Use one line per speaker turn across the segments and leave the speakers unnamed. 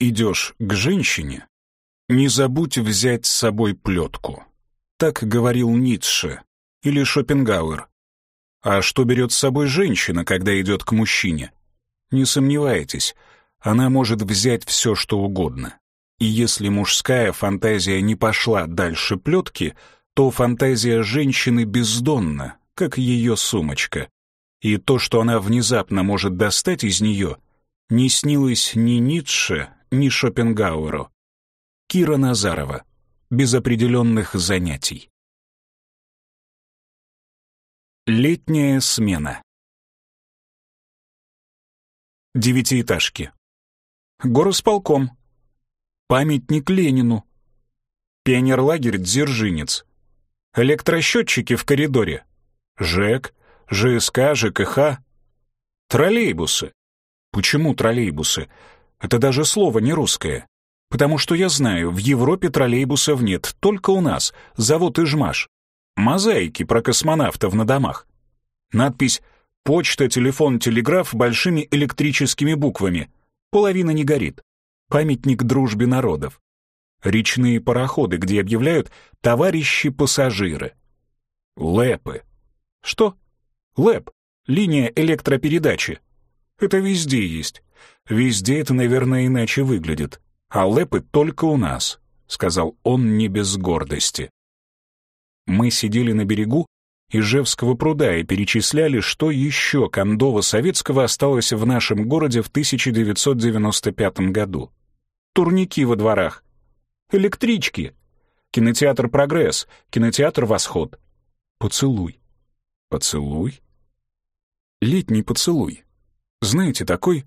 идешь к женщине, не забудь взять с собой плетку. Так говорил Ницше или Шопенгауэр. А что берет с собой женщина, когда идет к мужчине? Не сомневайтесь, она может взять все, что угодно. И если мужская фантазия не пошла дальше плетки, то фантазия женщины бездонна, как ее сумочка. И то, что она внезапно может достать из нее, не снилось ни Ницше, ни Шопенгауэру. Кира Назарова. Без определенных занятий. Летняя смена. Девятиэтажки. Горосполком. Памятник Ленину. Пионерлагерь Дзержинец. Электросчетчики в коридоре. ЖЭК, ЖСК, ЖКХ. Троллейбусы. Почему троллейбусы? Это даже слово не русское. Потому что я знаю, в Европе троллейбусов нет, только у нас, завод Ижмаш. Мозаики про космонавтов на домах. Надпись «Почта, телефон, телеграф» большими электрическими буквами. Половина не горит. Памятник дружбе народов. Речные пароходы, где объявляют «товарищи пассажиры». Лэпы. Что? Лэп. Линия электропередачи. Это везде есть. Везде это, наверное, иначе выглядит. А лэпы только у нас, сказал он не без гордости. Мы сидели на берегу Ижевского пруда и перечисляли, что еще кондово-советского осталось в нашем городе в 1995 году. Турники во дворах, электрички, кинотеатр «Прогресс», кинотеатр «Восход». Поцелуй. Поцелуй? Летний поцелуй. Знаете, такой,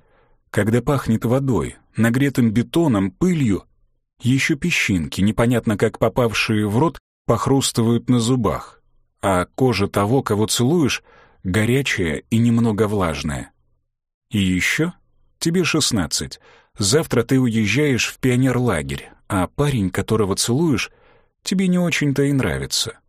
когда пахнет водой, нагретым бетоном, пылью, еще песчинки, непонятно как попавшие в рот, похрустывают на зубах, а кожа того, кого целуешь, горячая и немного влажная. И еще тебе шестнадцать. Завтра ты уезжаешь в пионерлагерь, а парень, которого целуешь, тебе не очень-то и нравится.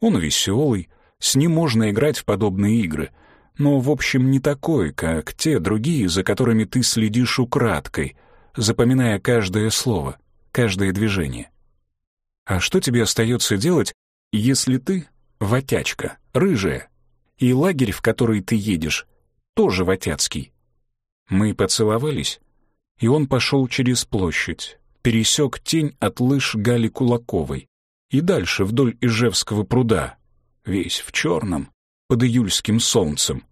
Он веселый, с ним можно играть в подобные игры, но, в общем, не такой, как те другие, за которыми ты следишь украдкой, запоминая каждое слово, каждое движение. А что тебе остается делать, если ты ватячка, рыжая, и лагерь, в который ты едешь, тоже ватяцкий. Мы поцеловались, и он пошел через площадь, пересек тень от лыж Гали Кулаковой и дальше вдоль Ижевского пруда, весь в черном, под июльским солнцем.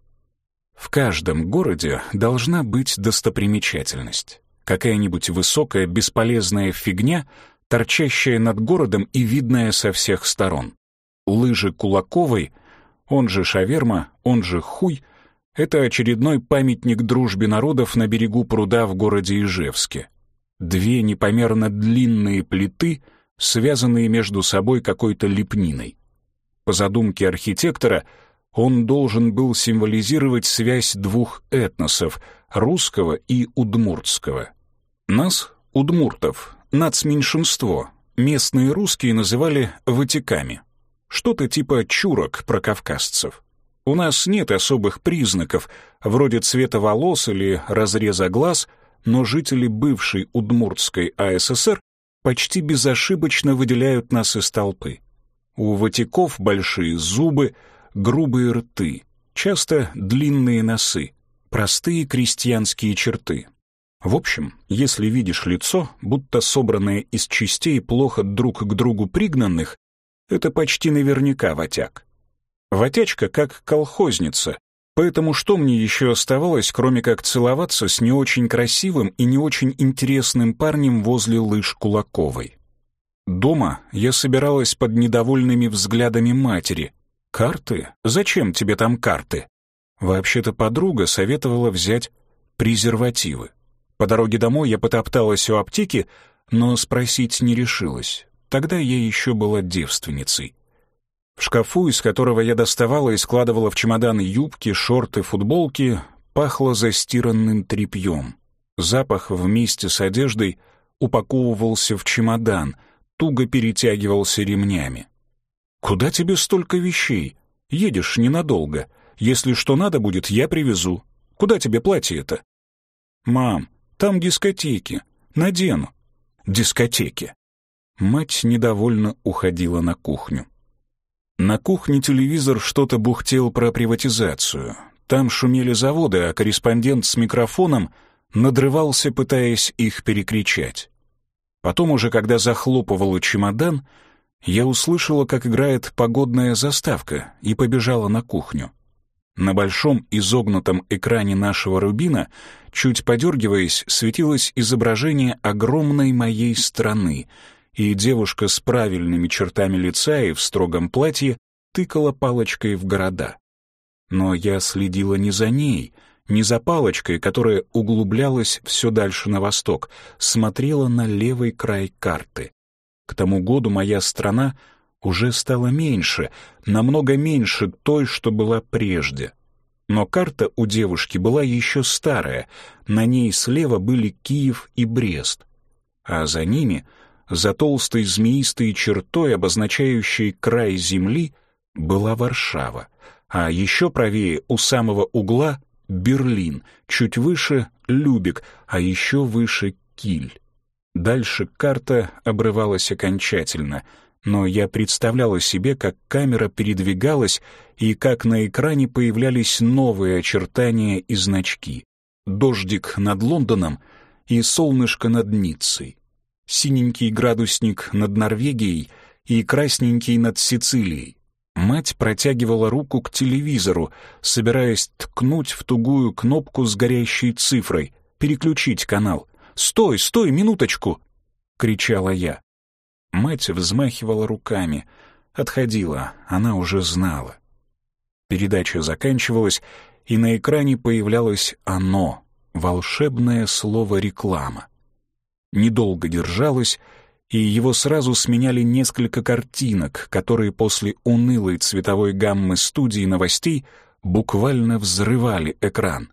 В каждом городе должна быть достопримечательность. Какая-нибудь высокая бесполезная фигня, торчащая над городом и видная со всех сторон лыжи Кулаковой, он же шаверма, он же хуй, это очередной памятник дружбе народов на берегу пруда в городе Ижевске. Две непомерно длинные плиты, связанные между собой какой-то лепниной. По задумке архитектора, он должен был символизировать связь двух этносов — русского и удмуртского. Нас, удмуртов, нацменьшинство, местные русские называли «ватиками». Что-то типа чурок про кавказцев. У нас нет особых признаков, вроде цвета волос или разреза глаз, но жители бывшей Удмуртской АССР почти безошибочно выделяют нас из толпы. У ватиков большие зубы, грубые рты, часто длинные носы, простые крестьянские черты. В общем, если видишь лицо, будто собранное из частей плохо друг к другу пригнанных, это почти наверняка ватяк. Ватячка как колхозница, поэтому что мне еще оставалось, кроме как целоваться с не очень красивым и не очень интересным парнем возле лыж Кулаковой? Дома я собиралась под недовольными взглядами матери. «Карты? Зачем тебе там карты?» Вообще-то подруга советовала взять презервативы. По дороге домой я потопталась у аптеки, но спросить не решилась. Тогда я еще была девственницей. В шкафу, из которого я доставала и складывала в чемодан юбки, шорты, футболки, пахло застиранным тряпьем. Запах вместе с одеждой упаковывался в чемодан, туго перетягивался ремнями. «Куда тебе столько вещей? Едешь ненадолго. Если что надо будет, я привезу. Куда тебе платье это?» «Мам, там дискотеки. Надену. Дискотеки. Мать недовольно уходила на кухню. На кухне телевизор что-то бухтел про приватизацию. Там шумели заводы, а корреспондент с микрофоном надрывался, пытаясь их перекричать. Потом уже, когда захлопывала чемодан, я услышала, как играет погодная заставка, и побежала на кухню. На большом изогнутом экране нашего рубина, чуть подергиваясь, светилось изображение огромной моей страны — и девушка с правильными чертами лица и в строгом платье тыкала палочкой в города. Но я следила не за ней, не за палочкой, которая углублялась все дальше на восток, смотрела на левый край карты. К тому году моя страна уже стала меньше, намного меньше той, что была прежде. Но карта у девушки была еще старая, на ней слева были Киев и Брест, а за ними — за толстой змеистой чертой, обозначающей край земли, была Варшава, а еще правее у самого угла — Берлин, чуть выше — Любек, а еще выше — Киль. Дальше карта обрывалась окончательно, но я представляла себе, как камера передвигалась и как на экране появлялись новые очертания и значки. Дождик над Лондоном и солнышко над Ниццей синенький градусник над Норвегией и красненький над Сицилией. Мать протягивала руку к телевизору, собираясь ткнуть в тугую кнопку с горящей цифрой, переключить канал. «Стой, стой, минуточку!» — кричала я. Мать взмахивала руками. Отходила, она уже знала. Передача заканчивалась, и на экране появлялось «оно» — волшебное слово «реклама» недолго держалось, и его сразу сменяли несколько картинок, которые после унылой цветовой гаммы студии новостей буквально взрывали экран.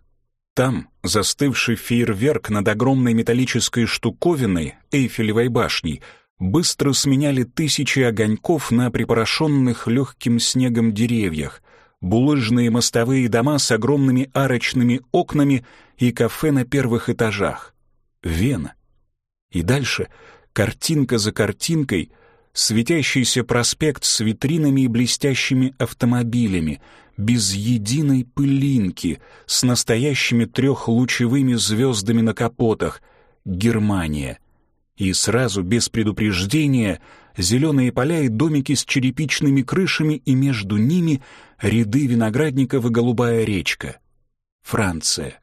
Там застывший фейерверк над огромной металлической штуковиной Эйфелевой башней быстро сменяли тысячи огоньков на припорошенных легким снегом деревьях, булыжные мостовые дома с огромными арочными окнами и кафе на первых этажах. Вена. И дальше, картинка за картинкой, светящийся проспект с витринами и блестящими автомобилями, без единой пылинки, с настоящими трехлучевыми звездами на капотах. Германия. И сразу, без предупреждения, зеленые поля и домики с черепичными крышами, и между ними ряды виноградников и голубая речка. Франция.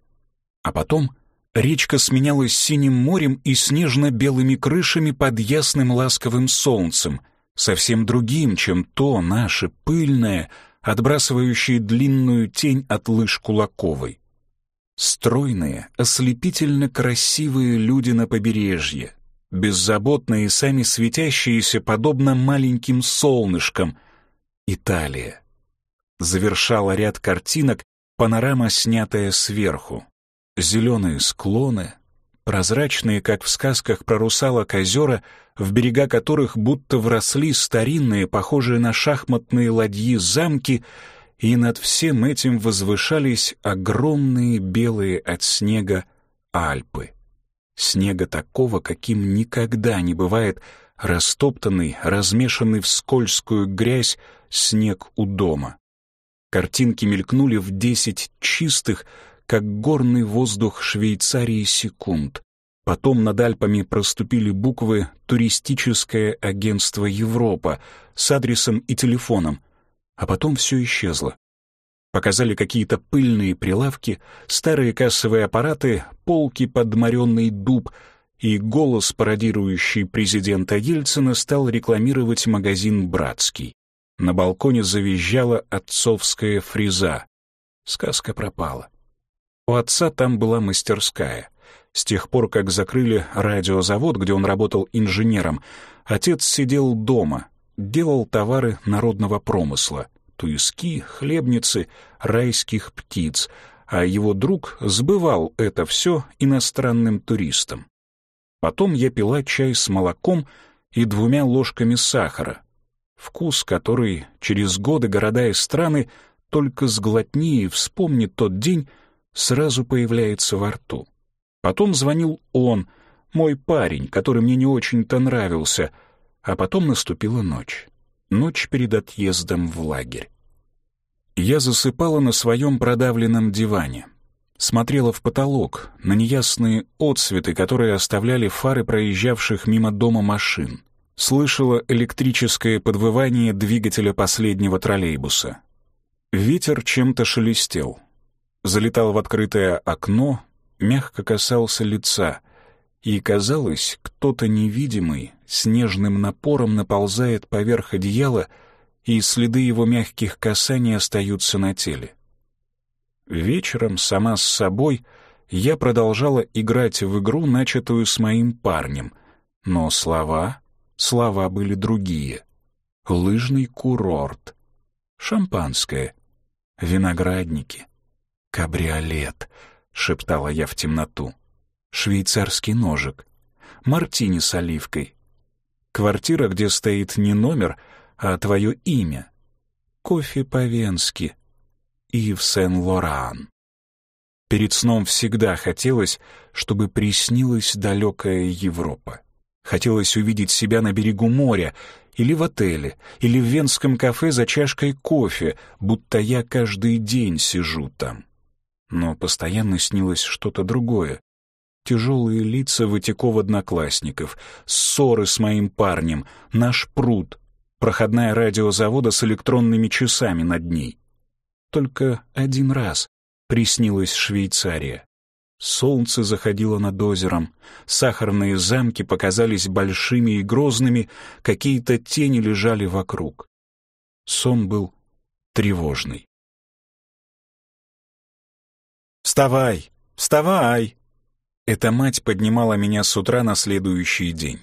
А потом Речка сменялась синим морем и снежно-белыми крышами под ясным ласковым солнцем, совсем другим, чем то наше пыльное, отбрасывающее длинную тень от лыж Кулаковой. Стройные, ослепительно красивые люди на побережье, беззаботные, сами светящиеся, подобно маленьким солнышкам. Италия. Завершала ряд картинок панорама, снятая сверху зеленые склоны, прозрачные, как в сказках про русалок озера, в берега которых будто вросли старинные, похожие на шахматные ладьи замки, и над всем этим возвышались огромные белые от снега Альпы. Снега такого, каким никогда не бывает растоптанный, размешанный в скользкую грязь снег у дома. Картинки мелькнули в десять чистых, как горный воздух Швейцарии секунд. Потом над Альпами проступили буквы «Туристическое агентство Европа» с адресом и телефоном, а потом все исчезло. Показали какие-то пыльные прилавки, старые кассовые аппараты, полки под моренный дуб, и голос, пародирующий президента Ельцина, стал рекламировать магазин «Братский». На балконе завизжала отцовская фреза. Сказка пропала. У отца там была мастерская. С тех пор, как закрыли радиозавод, где он работал инженером, отец сидел дома, делал товары народного промысла — туиски, хлебницы, райских птиц, а его друг сбывал это все иностранным туристам. Потом я пила чай с молоком и двумя ложками сахара. Вкус, который через годы города и страны только сглотни и вспомни тот день, сразу появляется во рту. Потом звонил он, Мой парень, который мне не очень-то нравился. А потом наступила ночь. Ночь перед отъездом в лагерь. Я засыпала на своем продавленном диване. Смотрела в потолок, на неясные отсветы, которые оставляли фары проезжавших мимо дома машин. Слышала электрическое подвывание двигателя последнего троллейбуса. Ветер чем-то шелестел. Залетал в открытое окно, мягко касался лица, и, казалось, кто-то невидимый с нежным напором наползает поверх одеяла, и следы его мягких касаний остаются на теле. Вечером сама с собой я продолжала играть в игру, начатую с моим парнем, но слова, слова были другие. Лыжный курорт, шампанское, виноградники, кабриолет, шептала я в темноту, швейцарский ножик, мартини с оливкой, квартира, где стоит не номер, а твое имя, кофе по-венски, Ив Сен-Лоран. Перед сном всегда хотелось, чтобы приснилась далекая Европа. Хотелось увидеть себя на берегу моря или в отеле, или в венском кафе за чашкой кофе, будто я каждый день сижу там. Но постоянно снилось что-то другое. Тяжелые лица вытеков-одноклассников, ссоры с моим парнем, наш пруд, проходная радиозавода с электронными часами над ней. Только один раз приснилась Швейцария. Солнце заходило над озером, сахарные замки показались большими и грозными, какие-то тени лежали вокруг. Сон был тревожный. «Вставай! Вставай!» Эта мать поднимала меня с утра на следующий день.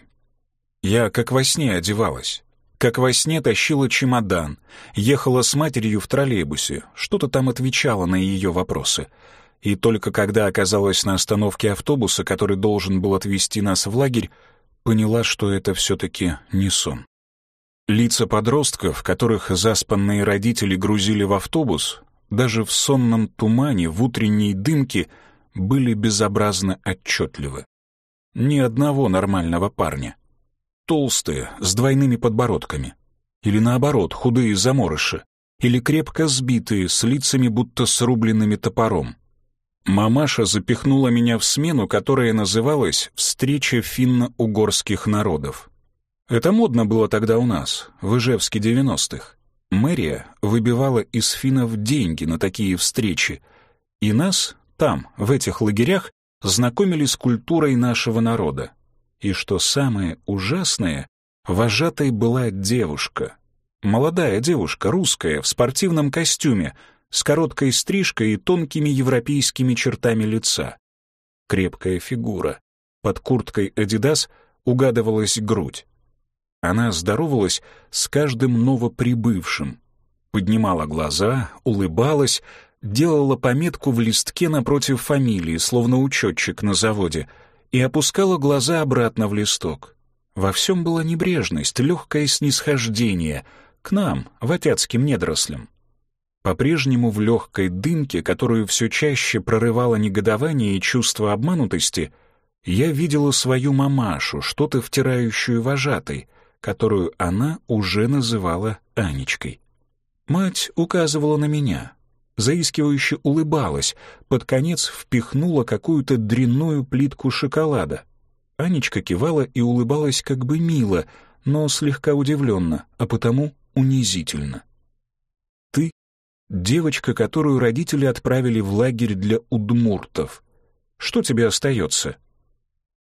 Я как во сне одевалась. Как во сне тащила чемодан, ехала с матерью в троллейбусе, что-то там отвечала на ее вопросы — и только когда оказалась на остановке автобуса, который должен был отвезти нас в лагерь, поняла, что это все-таки не сон. Лица подростков, которых заспанные родители грузили в автобус, даже в сонном тумане, в утренней дымке, были безобразно отчетливы. Ни одного нормального парня. Толстые, с двойными подбородками. Или наоборот, худые заморыши. Или крепко сбитые, с лицами будто срубленными топором. Мамаша запихнула меня в смену, которая называлась «Встреча финно-угорских народов». Это модно было тогда у нас, в Ижевске 90-х. Мэрия выбивала из финнов деньги на такие встречи, и нас там, в этих лагерях, знакомили с культурой нашего народа. И что самое ужасное, вожатой была девушка. Молодая девушка, русская, в спортивном костюме — с короткой стрижкой и тонкими европейскими чертами лица. Крепкая фигура. Под курткой «Адидас» угадывалась грудь. Она здоровалась с каждым новоприбывшим. Поднимала глаза, улыбалась, делала пометку в листке напротив фамилии, словно учетчик на заводе, и опускала глаза обратно в листок. Во всем была небрежность, легкое снисхождение к нам, ватятским недорослям. По-прежнему в легкой дымке, которую все чаще прорывало негодование и чувство обманутости, я видела свою мамашу, что-то втирающую вожатой, которую она уже называла Анечкой. Мать указывала на меня, заискивающе улыбалась, под конец впихнула какую-то дрянную плитку шоколада. Анечка кивала и улыбалась как бы мило, но слегка удивленно, а потому унизительно. Девочка, которую родители отправили в лагерь для удмуртов. Что тебе остается?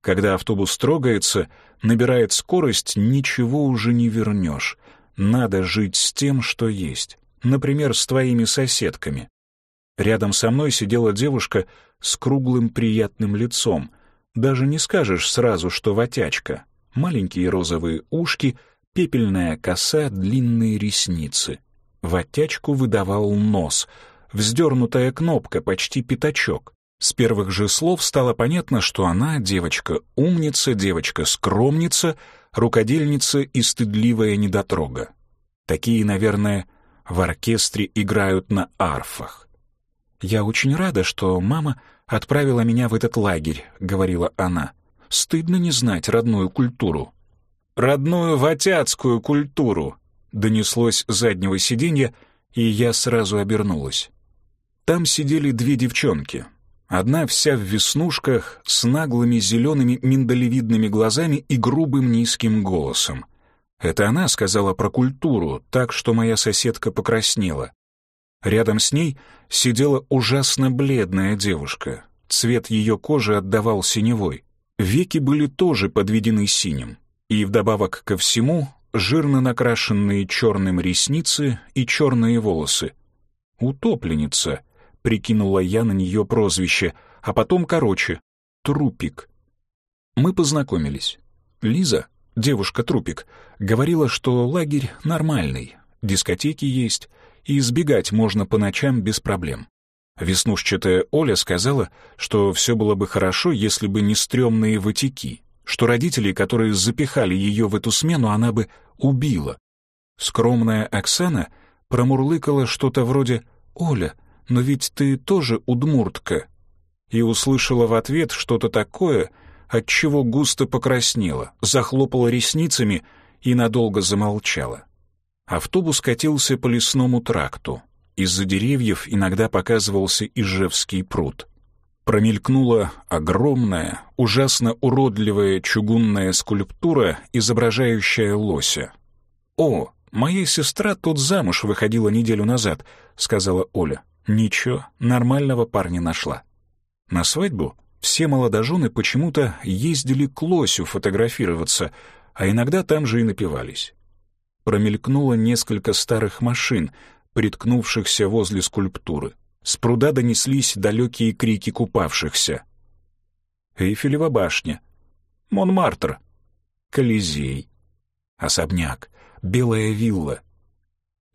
Когда автобус трогается, набирает скорость, ничего уже не вернешь. Надо жить с тем, что есть. Например, с твоими соседками. Рядом со мной сидела девушка с круглым приятным лицом. Даже не скажешь сразу, что ватячка. Маленькие розовые ушки, пепельная коса, длинные ресницы — в оттячку выдавал нос, вздернутая кнопка, почти пятачок. С первых же слов стало понятно, что она девочка умница, девочка скромница, рукодельница и стыдливая недотрога. Такие, наверное, в оркестре играют на арфах. «Я очень рада, что мама отправила меня в этот лагерь», — говорила она. Стыдно не знать родную культуру. «Родную ватятскую культуру!» — донеслось с заднего сиденья, и я сразу обернулась. Там сидели две девчонки. Одна вся в веснушках, с наглыми зелеными миндалевидными глазами и грубым низким голосом. Это она сказала про культуру, так что моя соседка покраснела. Рядом с ней сидела ужасно бледная девушка. Цвет ее кожи отдавал синевой. Веки были тоже подведены синим. И вдобавок ко всему жирно накрашенные черным ресницы и черные волосы. «Утопленница», — прикинула я на нее прозвище, а потом короче — «Трупик». Мы познакомились. Лиза, девушка-трупик, говорила, что лагерь нормальный, дискотеки есть, и избегать можно по ночам без проблем. Веснушчатая Оля сказала, что все было бы хорошо, если бы не стрёмные ватики, что родителей, которые запихали ее в эту смену, она бы убила. Скромная Оксана промурлыкала что-то вроде «Оля, но ведь ты тоже удмуртка», и услышала в ответ что-то такое, от чего густо покраснела, захлопала ресницами и надолго замолчала. Автобус катился по лесному тракту. Из-за деревьев иногда показывался Ижевский пруд промелькнула огромная, ужасно уродливая чугунная скульптура, изображающая лося. «О, моя сестра тут замуж выходила неделю назад», — сказала Оля. «Ничего, нормального парня нашла». На свадьбу все молодожены почему-то ездили к лосю фотографироваться, а иногда там же и напивались. Промелькнуло несколько старых машин, приткнувшихся возле скульптуры. С пруда донеслись далекие крики купавшихся. Эйфелева башня, Монмартр, Колизей, особняк, Белая вилла.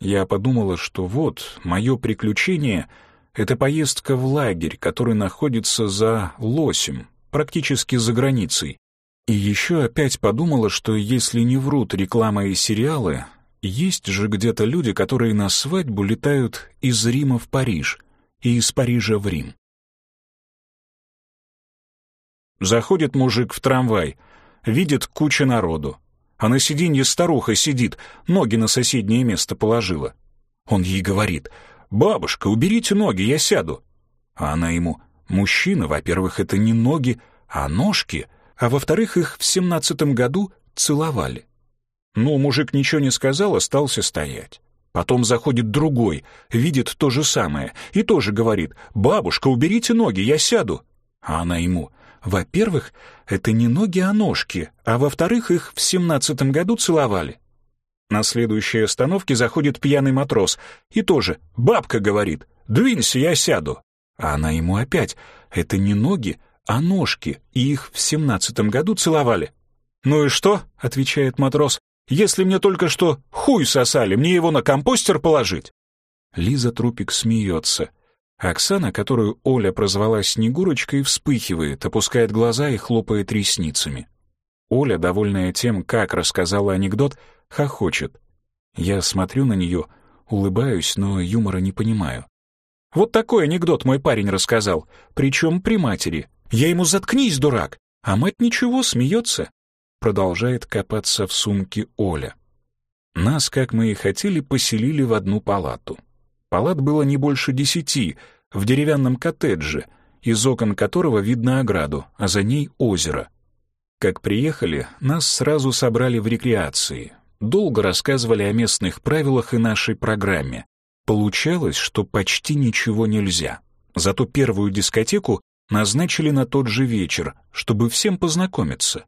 Я подумала, что вот, мое приключение — это поездка в лагерь, который находится за Лосем, практически за границей. И еще опять подумала, что если не врут реклама и сериалы, есть же где-то люди, которые на свадьбу летают из Рима в Париж — и из Парижа в Рим. Заходит мужик в трамвай, видит куча народу, а на сиденье старуха сидит, ноги на соседнее место положила. Он ей говорит, «Бабушка, уберите ноги, я сяду». А она ему, «Мужчина, во-первых, это не ноги, а ножки, а во-вторых, их в семнадцатом году целовали». Ну, мужик ничего не сказал, остался стоять. Потом заходит другой, видит то же самое и тоже говорит «Бабушка, уберите ноги, я сяду». А она ему «Во-первых, это не ноги, а ножки, а во-вторых, их в семнадцатом году целовали». На следующей остановке заходит пьяный матрос и тоже «Бабка говорит, двинься, я сяду». А она ему опять «Это не ноги, а ножки, и их в семнадцатом году целовали». «Ну и что?» — отвечает матрос. Если мне только что хуй сосали, мне его на компостер положить?» Лиза Трупик смеется. Оксана, которую Оля прозвала Снегурочкой, вспыхивает, опускает глаза и хлопает ресницами. Оля, довольная тем, как рассказала анекдот, хохочет. Я смотрю на нее, улыбаюсь, но юмора не понимаю. Вот такой анекдот мой парень рассказал, причем при матери. Я ему «заткнись, дурак», а мать ничего, смеется продолжает копаться в сумке Оля. Нас, как мы и хотели, поселили в одну палату. Палат было не больше десяти, в деревянном коттедже, из окон которого видно ограду, а за ней озеро. Как приехали, нас сразу собрали в рекреации. Долго рассказывали о местных правилах и нашей программе. Получалось, что почти ничего нельзя. Зато первую дискотеку назначили на тот же вечер, чтобы всем познакомиться.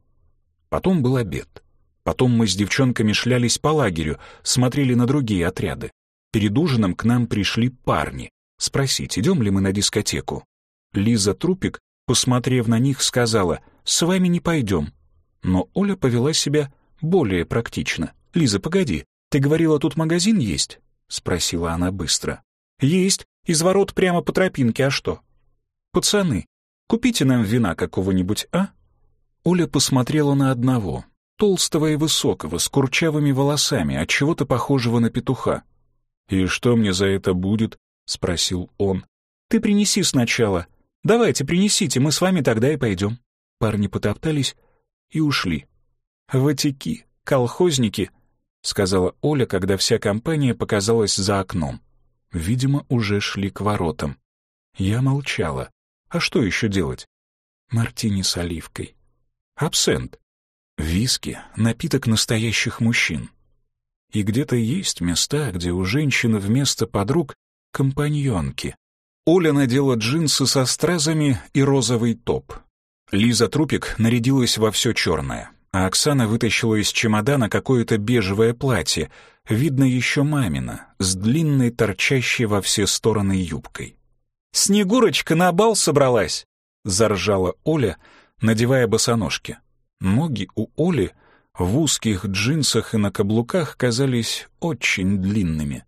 Потом был обед. Потом мы с девчонками шлялись по лагерю, смотрели на другие отряды. Перед ужином к нам пришли парни. Спросить, идем ли мы на дискотеку. Лиза Трупик, посмотрев на них, сказала, «С вами не пойдем». Но Оля повела себя более практично. «Лиза, погоди, ты говорила, тут магазин есть?» — спросила она быстро. «Есть, из ворот прямо по тропинке, а что?» «Пацаны, купите нам вина какого-нибудь, а?» Оля посмотрела на одного, толстого и высокого, с курчавыми волосами, от чего-то похожего на петуха. «И что мне за это будет?» — спросил он. «Ты принеси сначала. Давайте, принесите, мы с вами тогда и пойдем». Парни потоптались и ушли. «Ватики, колхозники», — сказала Оля, когда вся компания показалась за окном. Видимо, уже шли к воротам. Я молчала. А что еще делать? Мартини с оливкой. Абсент. Виски — напиток настоящих мужчин. И где-то есть места, где у женщины вместо подруг — компаньонки. Оля надела джинсы со стразами и розовый топ. Лиза Трупик нарядилась во все черное, а Оксана вытащила из чемодана какое-то бежевое платье, видно еще мамина, с длинной торчащей во все стороны юбкой. «Снегурочка на бал собралась!» — заржала Оля, надевая босоножки. Ноги у Оли в узких джинсах и на каблуках казались очень длинными.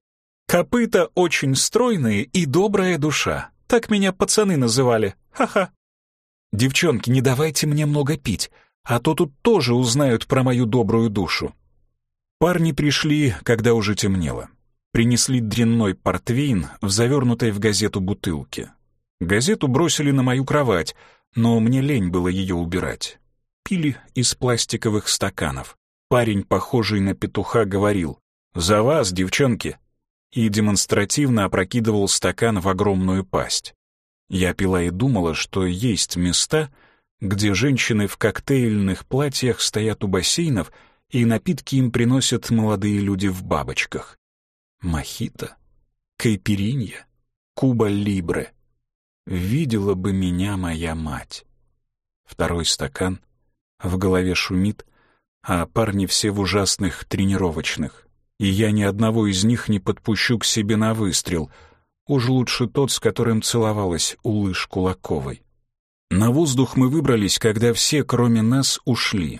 «Копыта очень стройные и добрая душа. Так меня пацаны называли. Ха-ха!» «Девчонки, не давайте мне много пить, а то тут тоже узнают про мою добрую душу». Парни пришли, когда уже темнело. Принесли дрянной портвейн в завернутой в газету бутылке. Газету бросили на мою кровать, но мне лень было ее убирать. Пили из пластиковых стаканов. Парень, похожий на петуха, говорил «За вас, девчонки!» и демонстративно опрокидывал стакан в огромную пасть. Я пила и думала, что есть места, где женщины в коктейльных платьях стоят у бассейнов, и напитки им приносят молодые люди в бабочках. Мохито, кайперинья, куба либре. Видела бы меня моя мать. Второй стакан, в голове шумит, а парни все в ужасных тренировочных, и я ни одного из них не подпущу к себе на выстрел — Уж лучше тот, с которым целовалась Улыш Кулаковой. На воздух мы выбрались, когда все, кроме нас, ушли.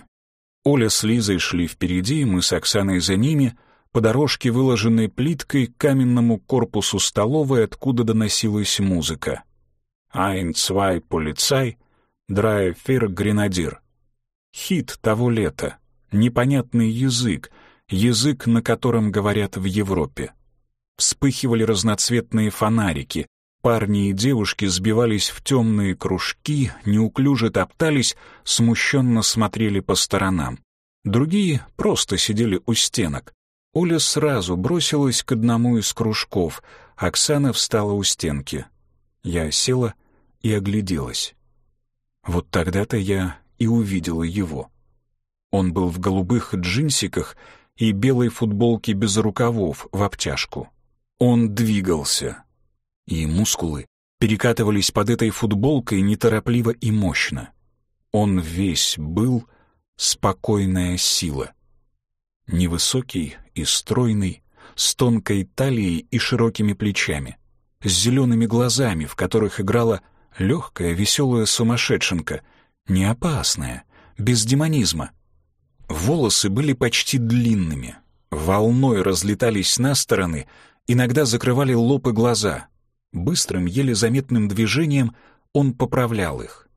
Оля с Лизой шли впереди, мы с Оксаной за ними, по дорожке, выложенной плиткой, к каменному корпусу столовой, откуда доносилась музыка. «Айн, цвай, полицай, драй, фир, гренадир». Хит того лета, непонятный язык, язык, на котором говорят в Европе. Вспыхивали разноцветные фонарики. Парни и девушки сбивались в темные кружки, неуклюже топтались, смущенно смотрели по сторонам. Другие просто сидели у стенок. Оля сразу бросилась к одному из кружков, Оксана встала у стенки. Я села и огляделась. Вот тогда-то я и увидела его. Он был в голубых джинсиках и белой футболке без рукавов в обтяжку. Он двигался, и мускулы перекатывались под этой футболкой неторопливо и мощно. Он весь был спокойная сила. Невысокий и стройный, с тонкой талией и широкими плечами, с зелеными глазами, в которых играла легкая, веселая сумасшедшенка, не опасная, без демонизма. Волосы были почти длинными, волной разлетались на стороны, иногда закрывали лоб и глаза. Быстрым, еле заметным движением он поправлял их.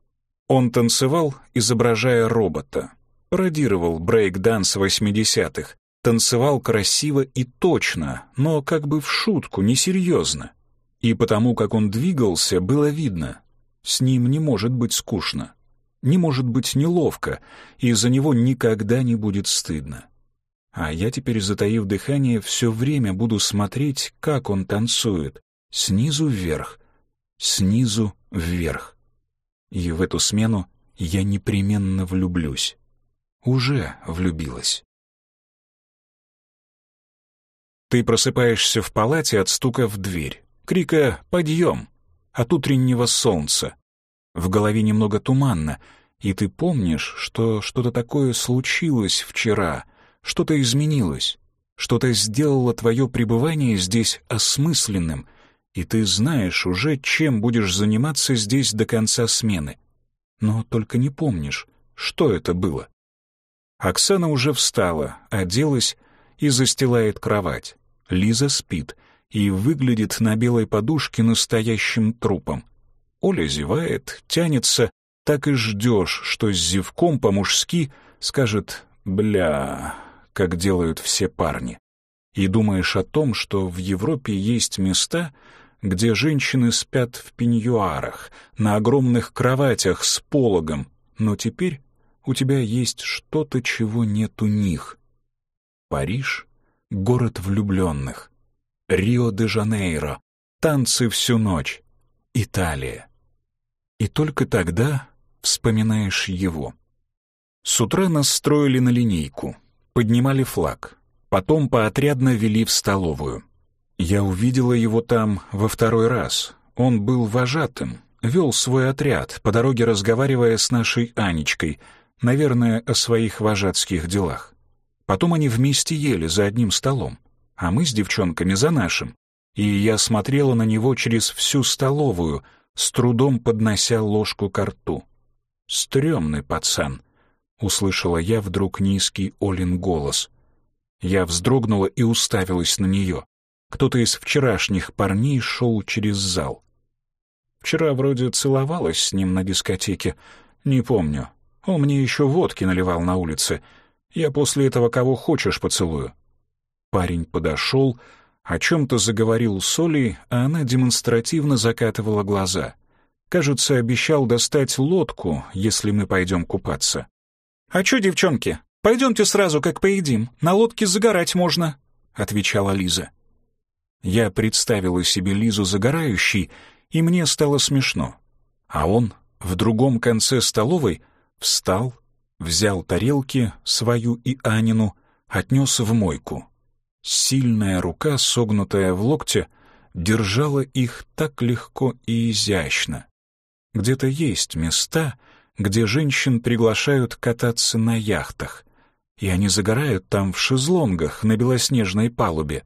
Он танцевал, изображая робота. Пародировал брейк-данс 80-х. Танцевал красиво и точно, но как бы в шутку, несерьезно. И потому, как он двигался, было видно. С ним не может быть скучно. Не может быть неловко, и за него никогда не будет стыдно. А я теперь, затаив дыхание, все время буду смотреть, как он танцует. Снизу вверх, снизу вверх. И в эту смену я непременно влюблюсь. Уже влюбилась. Ты просыпаешься в палате от стука в дверь, крика «Подъем!» от утреннего солнца. В голове немного туманно, и ты помнишь, что что-то такое случилось вчера — что-то изменилось, что-то сделало твое пребывание здесь осмысленным, и ты знаешь уже, чем будешь заниматься здесь до конца смены. Но только не помнишь, что это было. Оксана уже встала, оделась и застилает кровать. Лиза спит и выглядит на белой подушке настоящим трупом. Оля зевает, тянется, так и ждешь, что с зевком по-мужски скажет «бля» как делают все парни, и думаешь о том, что в Европе есть места, где женщины спят в пеньюарах, на огромных кроватях с пологом, но теперь у тебя есть что-то, чего нет у них. Париж — город влюбленных. Рио-де-Жанейро — танцы всю ночь. Италия. И только тогда вспоминаешь его. С утра нас строили на линейку, поднимали флаг, потом поотрядно вели в столовую. Я увидела его там во второй раз. Он был вожатым, вел свой отряд, по дороге разговаривая с нашей Анечкой, наверное, о своих вожатских делах. Потом они вместе ели за одним столом, а мы с девчонками за нашим. И я смотрела на него через всю столовую, с трудом поднося ложку к рту. «Стремный пацан», — услышала я вдруг низкий Олин голос. Я вздрогнула и уставилась на нее. Кто-то из вчерашних парней шел через зал. Вчера вроде целовалась с ним на дискотеке. Не помню. Он мне еще водки наливал на улице. Я после этого кого хочешь поцелую. Парень подошел, о чем-то заговорил с Олей, а она демонстративно закатывала глаза. Кажется, обещал достать лодку, если мы пойдем купаться. «А чё, девчонки, пойдемте сразу, как поедим. На лодке загорать можно», — отвечала Лиза. Я представила себе Лизу загорающей, и мне стало смешно. А он в другом конце столовой встал, взял тарелки, свою и Анину, отнес в мойку. Сильная рука, согнутая в локте, держала их так легко и изящно. Где-то есть места, где женщин приглашают кататься на яхтах, и они загорают там в шезлонгах на белоснежной палубе.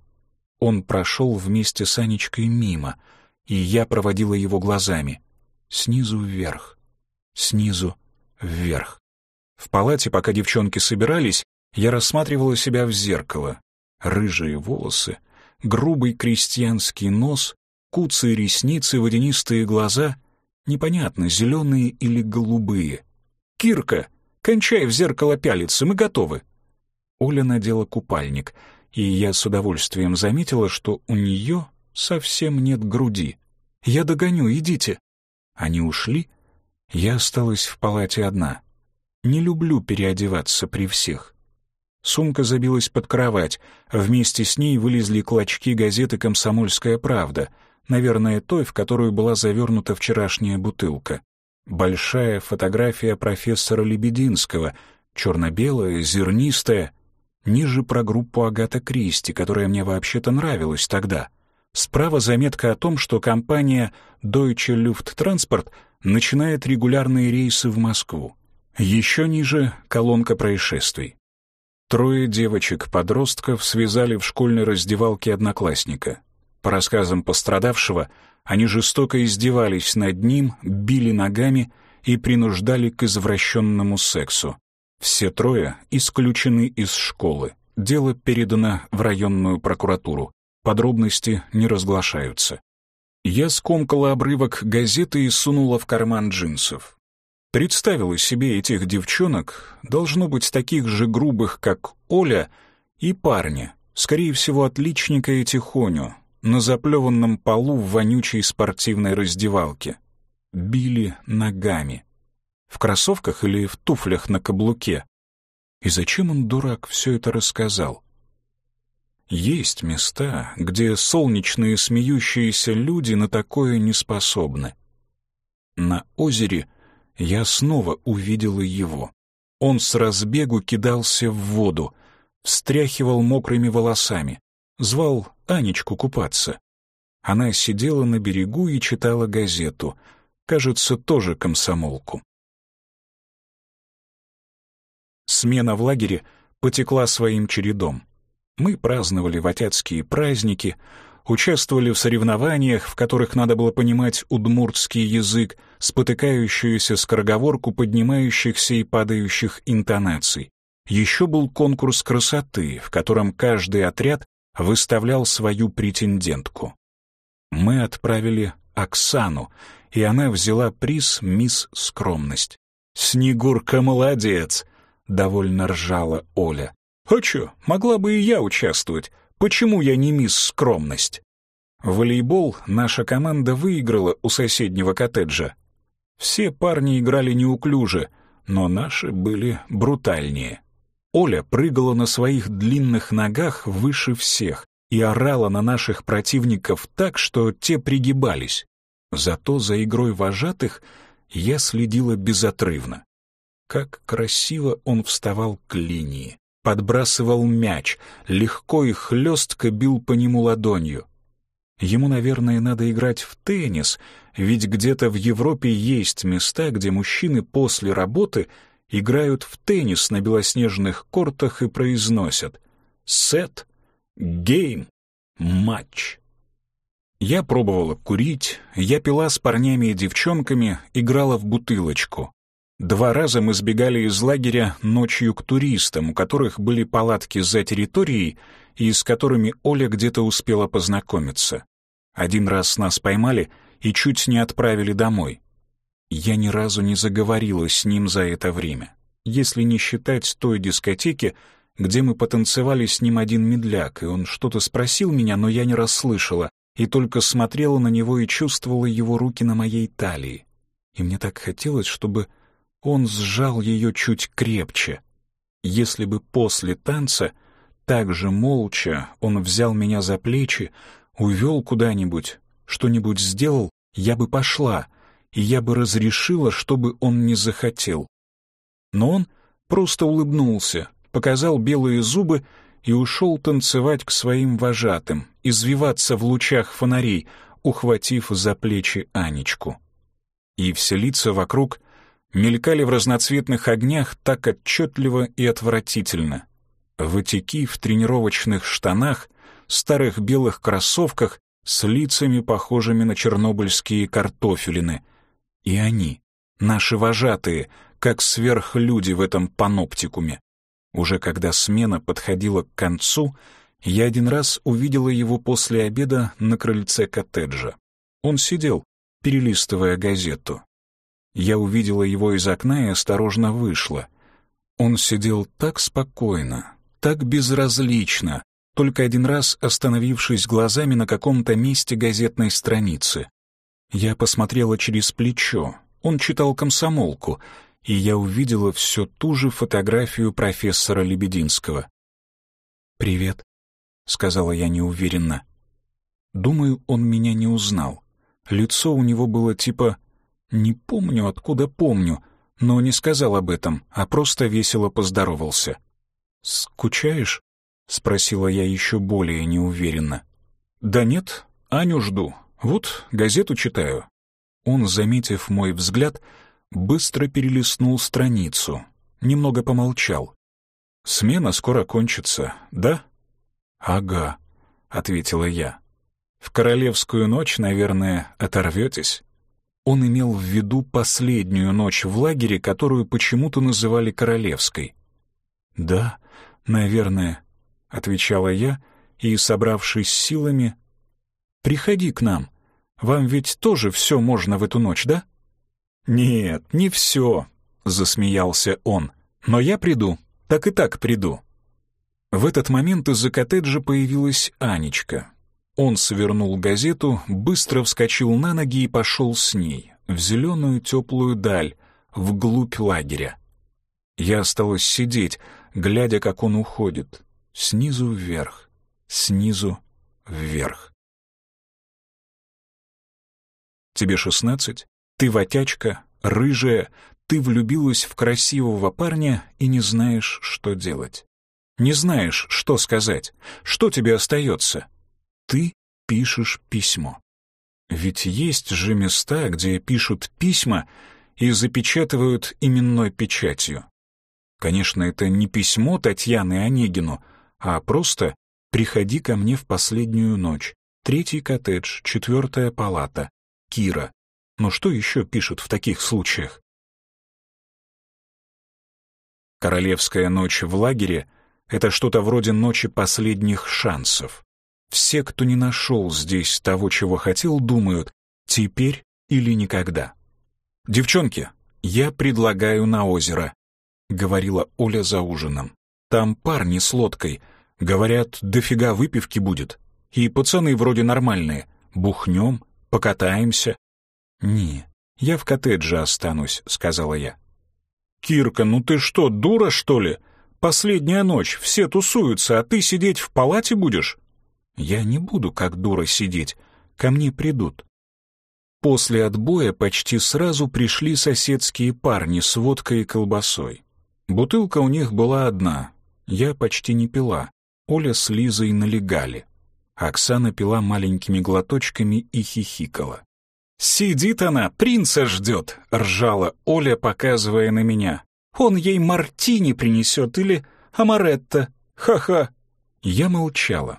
Он прошел вместе с Анечкой мимо, и я проводила его глазами. Снизу вверх, снизу вверх. В палате, пока девчонки собирались, я рассматривала себя в зеркало. Рыжие волосы, грубый крестьянский нос, куцые ресницы, водянистые глаза, непонятно, зеленые или голубые. «Кирка, кончай в зеркало пялиться, мы готовы!» Оля надела купальник — и я с удовольствием заметила, что у нее совсем нет груди. «Я догоню, идите». Они ушли, я осталась в палате одна. Не люблю переодеваться при всех. Сумка забилась под кровать, вместе с ней вылезли клочки газеты «Комсомольская правда», наверное, той, в которую была завернута вчерашняя бутылка. Большая фотография профессора Лебединского, черно-белая, зернистая, Ниже про группу Агата Кристи, которая мне вообще-то нравилась тогда. Справа заметка о том, что компания Deutsche Lufttransport начинает регулярные рейсы в Москву. Еще ниже — колонка происшествий. Трое девочек-подростков связали в школьной раздевалке одноклассника. По рассказам пострадавшего, они жестоко издевались над ним, били ногами и принуждали к извращенному сексу. Все трое исключены из школы. Дело передано в районную прокуратуру. Подробности не разглашаются. Я скомкала обрывок газеты и сунула в карман джинсов. Представила себе этих девчонок, должно быть таких же грубых, как Оля, и парня, скорее всего, отличника и тихоню, на заплеванном полу в вонючей спортивной раздевалке. Били ногами в кроссовках или в туфлях на каблуке. И зачем он, дурак, все это рассказал? Есть места, где солнечные смеющиеся люди на такое не способны. На озере я снова увидела его. Он с разбегу кидался в воду, встряхивал мокрыми волосами, звал Анечку купаться. Она сидела на берегу и читала газету, кажется, тоже комсомолку. Смена в лагере потекла своим чередом. Мы праздновали ватятские праздники, участвовали в соревнованиях, в которых надо было понимать удмуртский язык, спотыкающуюся скороговорку поднимающихся и падающих интонаций. Еще был конкурс красоты, в котором каждый отряд выставлял свою претендентку. Мы отправили Оксану, и она взяла приз «Мисс Скромность». «Снегурка молодец!» довольно ржала Оля. «А чё, могла бы и я участвовать. Почему я не мисс скромность?» Волейбол наша команда выиграла у соседнего коттеджа. Все парни играли неуклюже, но наши были брутальнее. Оля прыгала на своих длинных ногах выше всех и орала на наших противников так, что те пригибались. Зато за игрой вожатых я следила безотрывно. Как красиво он вставал к линии, подбрасывал мяч, легко и хлестко бил по нему ладонью. Ему, наверное, надо играть в теннис, ведь где-то в Европе есть места, где мужчины после работы играют в теннис на белоснежных кортах и произносят «сет», «гейм», «матч». Я пробовала курить, я пила с парнями и девчонками, играла в бутылочку. Два раза мы сбегали из лагеря ночью к туристам, у которых были палатки за территорией и с которыми Оля где-то успела познакомиться. Один раз нас поймали и чуть не отправили домой. Я ни разу не заговорила с ним за это время, если не считать той дискотеки, где мы потанцевали с ним один медляк, и он что-то спросил меня, но я не расслышала, и только смотрела на него и чувствовала его руки на моей талии. И мне так хотелось, чтобы он сжал ее чуть крепче. Если бы после танца так же молча он взял меня за плечи, увел куда-нибудь, что-нибудь сделал, я бы пошла, и я бы разрешила, чтобы он не захотел. Но он просто улыбнулся, показал белые зубы и ушел танцевать к своим вожатым, извиваться в лучах фонарей, ухватив за плечи Анечку. И все лица вокруг мелькали в разноцветных огнях так отчетливо и отвратительно. Ватики в тренировочных штанах — старых белых кроссовках с лицами, похожими на чернобыльские картофелины. И они, наши вожатые, как сверхлюди в этом паноптикуме. Уже когда смена подходила к концу, я один раз увидела его после обеда на крыльце коттеджа. Он сидел, перелистывая газету. Я увидела его из окна и осторожно вышла. Он сидел так спокойно, так безразлично, только один раз остановившись глазами на каком-то месте газетной страницы. Я посмотрела через плечо. Он читал комсомолку, и я увидела все ту же фотографию профессора Лебединского. «Привет», — сказала я неуверенно. Думаю, он меня не узнал. Лицо у него было типа «не помню, откуда помню», но не сказал об этом, а просто весело поздоровался. «Скучаешь?» — спросила я еще более неуверенно. «Да нет, Аню жду. Вот, газету читаю». Он, заметив мой взгляд, быстро перелистнул страницу, немного помолчал. «Смена скоро кончится, да?» «Ага», — ответила я. «В королевскую ночь, наверное, оторветесь?» Он имел в виду последнюю ночь в лагере, которую почему-то называли королевской. «Да, наверное, — отвечала я, и, собравшись силами, «Приходи к нам. Вам ведь тоже все можно в эту ночь, да?» «Нет, не все», — засмеялся он. «Но я приду, так и так приду». В этот момент из-за коттеджа появилась Анечка. Он свернул газету, быстро вскочил на ноги и пошел с ней, в зеленую теплую даль, вглубь лагеря. Я осталась сидеть, глядя, как он уходит снизу вверх, снизу вверх. Тебе шестнадцать, ты ватячка, рыжая, ты влюбилась в красивого парня и не знаешь, что делать. Не знаешь, что сказать, что тебе остается. Ты пишешь письмо. Ведь есть же места, где пишут письма и запечатывают именной печатью. Конечно, это не письмо Татьяны Онегину, а просто «Приходи ко мне в последнюю ночь». Третий коттедж, четвертая палата. Кира. Но что еще пишут в таких случаях? Королевская ночь в лагере — это что-то вроде ночи последних шансов. Все, кто не нашел здесь того, чего хотел, думают «теперь или никогда». «Девчонки, я предлагаю на озеро», — говорила Оля за ужином. «Там парни с лодкой, Говорят, дофига выпивки будет. И пацаны вроде нормальные. Бухнем, покатаемся. «Не, я в коттедже останусь», — сказала я. «Кирка, ну ты что, дура, что ли? Последняя ночь, все тусуются, а ты сидеть в палате будешь?» «Я не буду как дура сидеть, ко мне придут». После отбоя почти сразу пришли соседские парни с водкой и колбасой. Бутылка у них была одна, я почти не пила, Оля с Лизой налегали. Оксана пила маленькими глоточками и хихикала. «Сидит она, принца ждет», — ржала Оля, показывая на меня. «Он ей мартини принесет или амаретто. Ха-ха». Я молчала.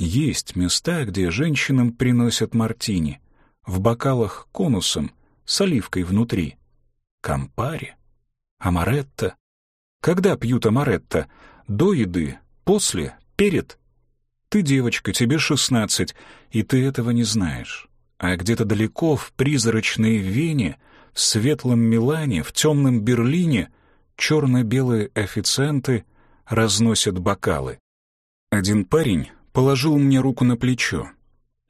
Есть места, где женщинам приносят мартини. В бокалах конусом, с оливкой внутри. Кампари. Амаретто. Когда пьют амаретто? До еды? После? Перед? Ты девочка, тебе шестнадцать, и ты этого не знаешь. А где-то далеко, в призрачной Вене, в светлом Милане, в темном Берлине черно-белые официанты разносят бокалы. Один парень положил мне руку на плечо,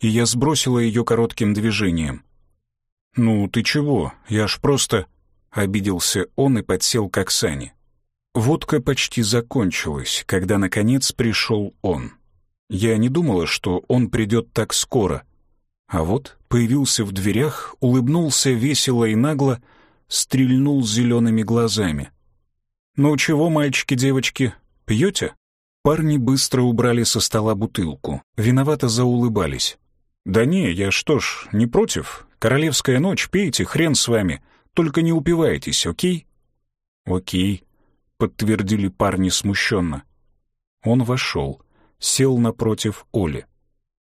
и я сбросила ее коротким движением. «Ну, ты чего? Я ж просто...» — обиделся он и подсел к Оксане. Водка почти закончилась, когда, наконец, пришел он. Я не думала, что он придет так скоро. А вот появился в дверях, улыбнулся весело и нагло, стрельнул зелеными глазами. «Ну чего, мальчики-девочки, пьете?» Парни быстро убрали со стола бутылку, виновато заулыбались. «Да не, я что ж, не против. Королевская ночь, пейте, хрен с вами. Только не упивайтесь, окей?» «Окей», — подтвердили парни смущенно. Он вошел сел напротив Оли.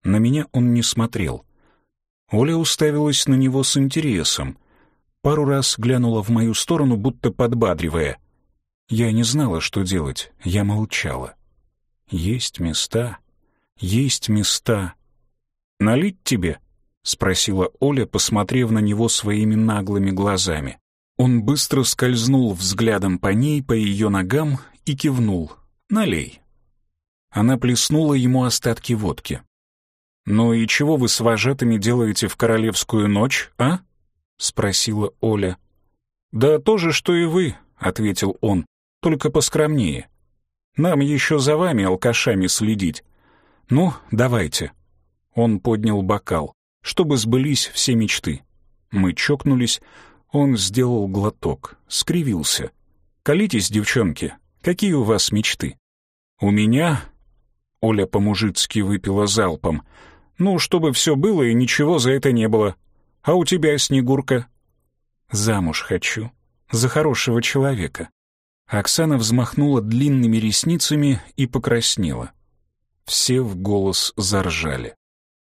На меня он не смотрел. Оля уставилась на него с интересом. Пару раз глянула в мою сторону, будто подбадривая. Я не знала, что делать, я молчала. Есть места, есть места. «Налить тебе?» — спросила Оля, посмотрев на него своими наглыми глазами. Он быстро скользнул взглядом по ней, по ее ногам и кивнул. «Налей». Она плеснула ему остатки водки. «Ну и чего вы с вожатыми делаете в королевскую ночь, а?» — спросила Оля. «Да то же, что и вы», — ответил он, — «только поскромнее. Нам еще за вами, алкашами, следить. Ну, давайте». Он поднял бокал, чтобы сбылись все мечты. Мы чокнулись, он сделал глоток, скривился. «Колитесь, девчонки, какие у вас мечты?» «У меня Оля по-мужицки выпила залпом. «Ну, чтобы все было и ничего за это не было. А у тебя, Снегурка?» «Замуж хочу. За хорошего человека». Оксана взмахнула длинными ресницами и покраснела. Все в голос заржали.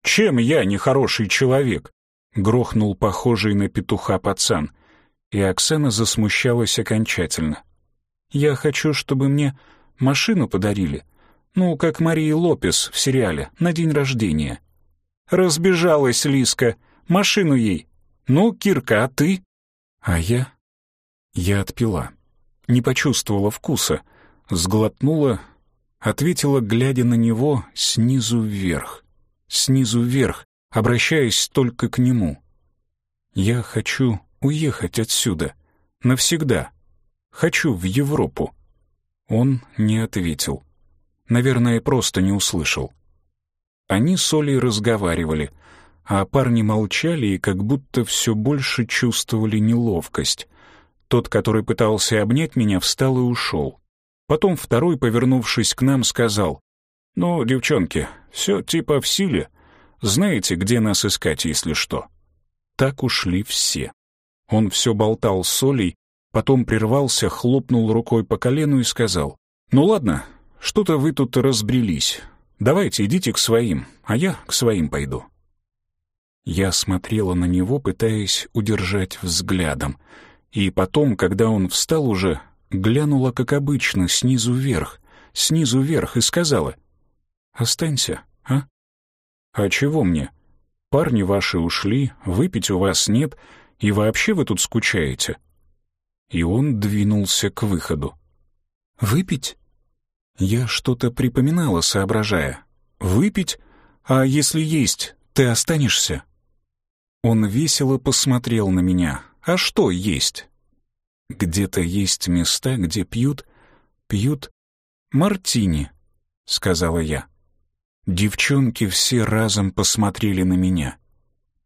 «Чем я нехороший человек?» — грохнул похожий на петуха пацан. И Оксана засмущалась окончательно. «Я хочу, чтобы мне машину подарили», ну, как Марии Лопес в сериале «На день рождения». Разбежалась Лиска, машину ей. Ну, Кирка, а ты? А я? Я отпила. Не почувствовала вкуса. Сглотнула, ответила, глядя на него снизу вверх. Снизу вверх, обращаясь только к нему. Я хочу уехать отсюда. Навсегда. Хочу в Европу. Он не ответил. Наверное, просто не услышал. Они с Олей разговаривали, а парни молчали и как будто все больше чувствовали неловкость. Тот, который пытался обнять меня, встал и ушел. Потом второй, повернувшись к нам, сказал, «Ну, девчонки, все типа в силе. Знаете, где нас искать, если что?» Так ушли все. Он все болтал с Олей, потом прервался, хлопнул рукой по колену и сказал, «Ну ладно, что-то вы тут разбрелись. Давайте идите к своим, а я к своим пойду». Я смотрела на него, пытаясь удержать взглядом. И потом, когда он встал уже, глянула, как обычно, снизу вверх, снизу вверх и сказала, «Останься, а?» «А чего мне? Парни ваши ушли, выпить у вас нет, и вообще вы тут скучаете?» И он двинулся к выходу. «Выпить?» Я что-то припоминала, соображая. «Выпить? А если есть, ты останешься?» Он весело посмотрел на меня. «А что есть?» Где-то есть места, где пьют, пьют мартини, сказала я. Девчонки все разом посмотрели на меня.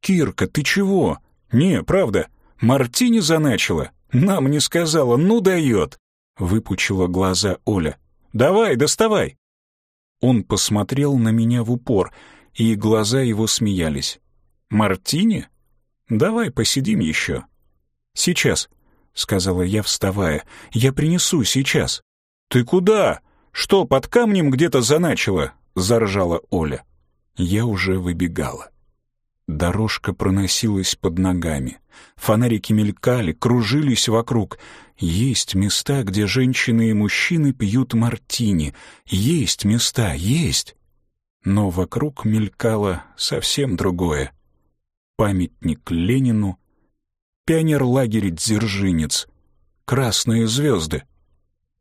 «Кирка, ты чего?» «Не, правда, мартини заначила. Нам не сказала, ну дает!» Выпучила глаза Оля. «Давай, доставай!» Он посмотрел на меня в упор, и глаза его смеялись. «Мартини? Давай посидим еще». «Сейчас», — сказала я, вставая. «Я принесу сейчас». «Ты куда? Что, под камнем где-то заначила?» — заржала Оля. Я уже выбегала. Дорожка проносилась под ногами. Фонарики мелькали, кружились вокруг. Есть места, где женщины и мужчины пьют мартини. Есть места, есть. Но вокруг мелькало совсем другое. Памятник Ленину, пионер-лагерь Дзержинец, красные звезды.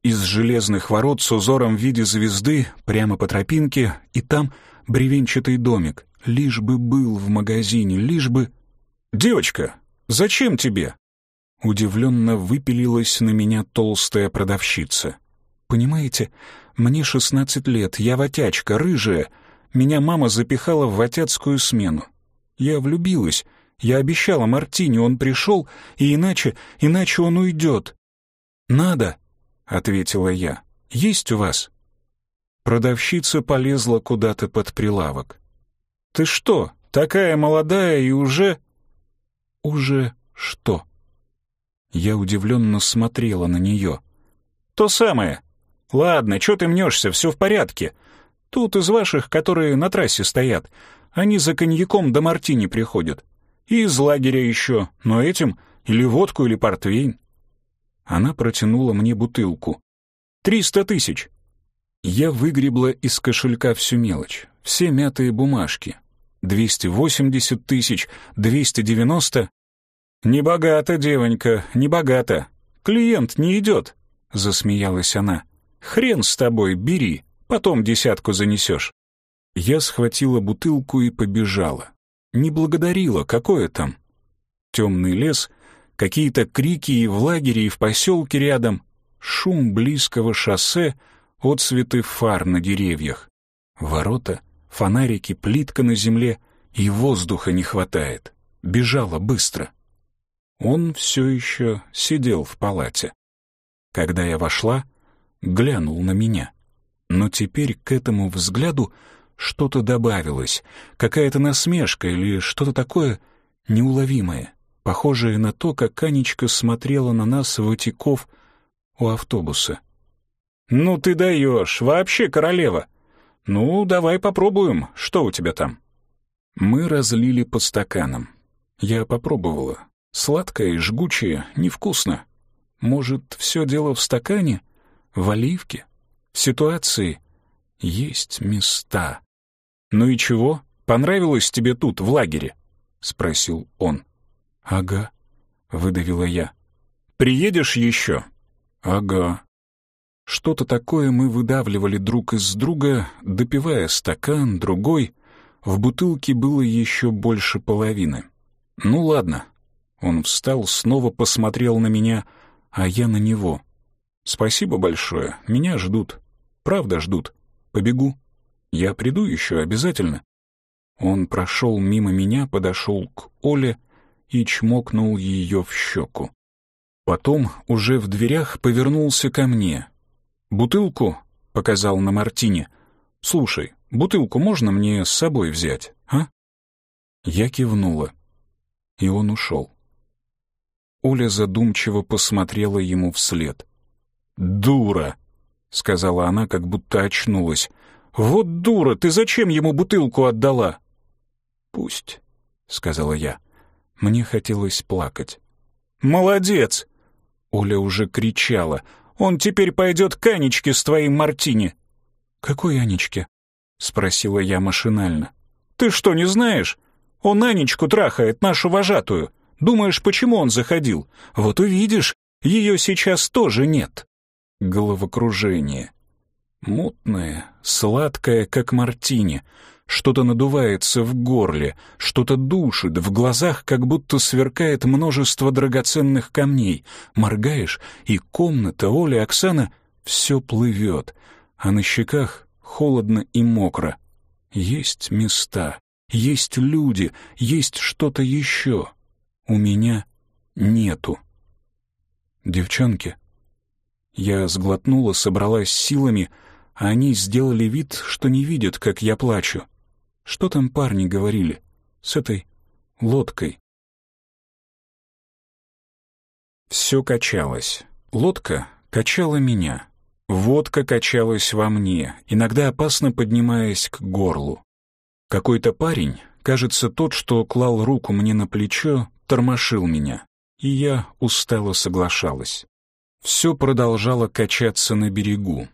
Из железных ворот с узором в виде звезды прямо по тропинке, и там бревенчатый домик. Лишь бы был в магазине, лишь бы... «Девочка, зачем тебе?» Удивленно выпилилась на меня толстая продавщица. «Понимаете, мне шестнадцать лет, я ватячка, рыжая. Меня мама запихала в ватятскую смену. Я влюбилась, я обещала Мартине, он пришел, и иначе, иначе он уйдет». «Надо», — ответила я. «Есть у вас?» Продавщица полезла куда-то под прилавок. Ты что, такая молодая и уже...» «Уже что?» Я удивленно смотрела на нее. «То самое. Ладно, что ты мнешься, все в порядке. Тут из ваших, которые на трассе стоят, они за коньяком до мартини приходят. И из лагеря еще, но этим или водку, или портвейн». Она протянула мне бутылку. «Триста тысяч». Я выгребла из кошелька всю мелочь все мятые бумажки. 280 тысяч, 290. «Небогато, девонька, небогато. Клиент не идет», — засмеялась она. «Хрен с тобой, бери, потом десятку занесешь». Я схватила бутылку и побежала. Не благодарила, какое там. Темный лес, какие-то крики и в лагере, и в поселке рядом, шум близкого шоссе, отцветы фар на деревьях. Ворота — Фонарики, плитка на земле, и воздуха не хватает. Бежала быстро. Он все еще сидел в палате. Когда я вошла, глянул на меня. Но теперь к этому взгляду что-то добавилось, какая-то насмешка или что-то такое неуловимое, похожее на то, как Анечка смотрела на нас в утеков у автобуса. «Ну ты даешь, вообще королева!» «Ну, давай попробуем, что у тебя там?» Мы разлили по стаканам. Я попробовала. Сладкое и жгучее, невкусно. Может, все дело в стакане? В оливке? В ситуации? Есть места. «Ну и чего? Понравилось тебе тут, в лагере?» — спросил он. «Ага», — выдавила я. «Приедешь еще?» «Ага», что-то такое мы выдавливали друг из друга, допивая стакан, другой. В бутылке было еще больше половины. «Ну ладно». Он встал, снова посмотрел на меня, а я на него. «Спасибо большое, меня ждут. Правда ждут. Побегу. Я приду еще обязательно». Он прошел мимо меня, подошел к Оле и чмокнул ее в щеку. Потом, уже в дверях, повернулся ко мне, «Бутылку?» — показал на Мартине. «Слушай, бутылку можно мне с собой взять, а?» Я кивнула, и он ушел. Оля задумчиво посмотрела ему вслед. «Дура!» — сказала она, как будто очнулась. «Вот дура, ты зачем ему бутылку отдала?» «Пусть», — сказала я. Мне хотелось плакать. «Молодец!» Оля уже кричала. Он теперь пойдет к Анечке с твоим мартини». «Какой Анечке?» — спросила я машинально. «Ты что, не знаешь? Он Анечку трахает, нашу вожатую. Думаешь, почему он заходил? Вот увидишь, ее сейчас тоже нет». Головокружение. Мутное, сладкое, как мартини. Что-то надувается в горле, что-то душит, в глазах как будто сверкает множество драгоценных камней. Моргаешь, и комната, Оля, Оксана — все плывет, а на щеках холодно и мокро. Есть места, есть люди, есть что-то еще. У меня нету. Девчонки. Я сглотнула, собралась силами, а они сделали вид, что не видят, как я плачу. Что там парни говорили? С этой лодкой. Все качалось. Лодка качала меня. Водка качалась во мне, иногда опасно поднимаясь к горлу. Какой-то парень, кажется, тот, что клал руку мне на плечо, тормошил меня, и я устало соглашалась. Все продолжало качаться на берегу.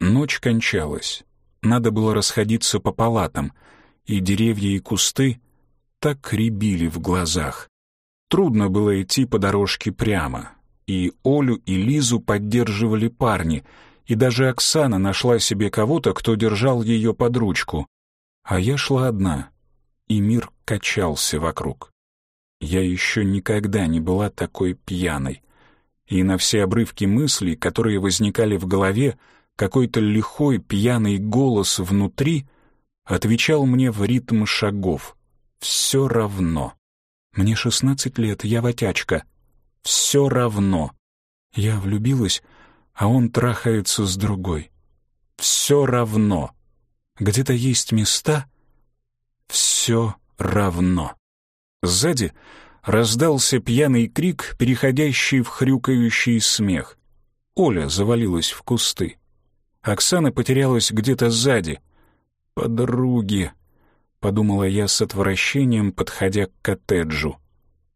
Ночь кончалась. Надо было расходиться по палатам — и деревья и кусты так рябили в глазах. Трудно было идти по дорожке прямо, и Олю и Лизу поддерживали парни, и даже Оксана нашла себе кого-то, кто держал ее под ручку. А я шла одна, и мир качался вокруг. Я еще никогда не была такой пьяной. И на все обрывки мыслей, которые возникали в голове, какой-то лихой пьяный голос внутри — отвечал мне в ритм шагов. «Все равно». «Мне шестнадцать лет, я ватячка». «Все равно». Я влюбилась, а он трахается с другой. «Все равно». Где-то есть места «Все равно». Сзади раздался пьяный крик, переходящий в хрюкающий смех. Оля завалилась в кусты. Оксана потерялась где-то сзади. «Подруги», — подумала я с отвращением, подходя к коттеджу.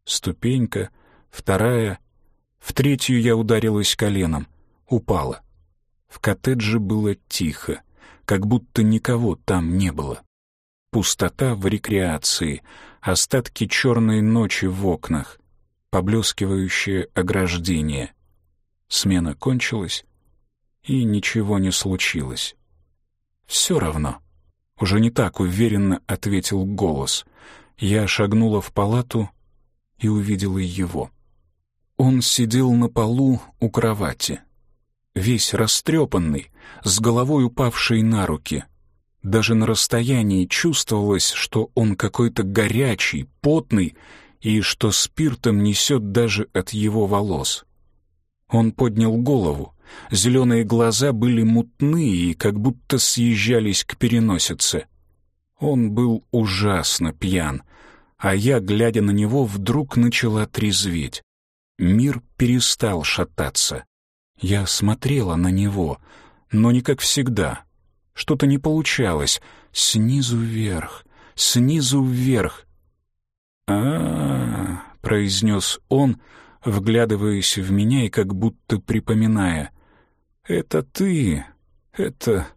Ступенька, вторая, в третью я ударилась коленом, упала. В коттедже было тихо, как будто никого там не было. Пустота в рекреации, остатки черной ночи в окнах, поблескивающее ограждение. Смена кончилась, и ничего не случилось. Все равно. Уже не так уверенно ответил голос. Я шагнула в палату и увидела его. Он сидел на полу у кровати, весь растрепанный, с головой упавшей на руки. Даже на расстоянии чувствовалось, что он какой-то горячий, потный, и что спиртом несет даже от его волос. Он поднял голову, Зеленые глаза были мутные и как будто съезжались к переносице. Он был ужасно пьян, а я, глядя на него, вдруг начала трезветь. Мир перестал шататься. Я смотрела на него, но не как всегда. Что-то не получалось. Снизу вверх, снизу вверх. а, -а, -а произнес он, вглядываясь в меня и как будто припоминая. «Это ты, это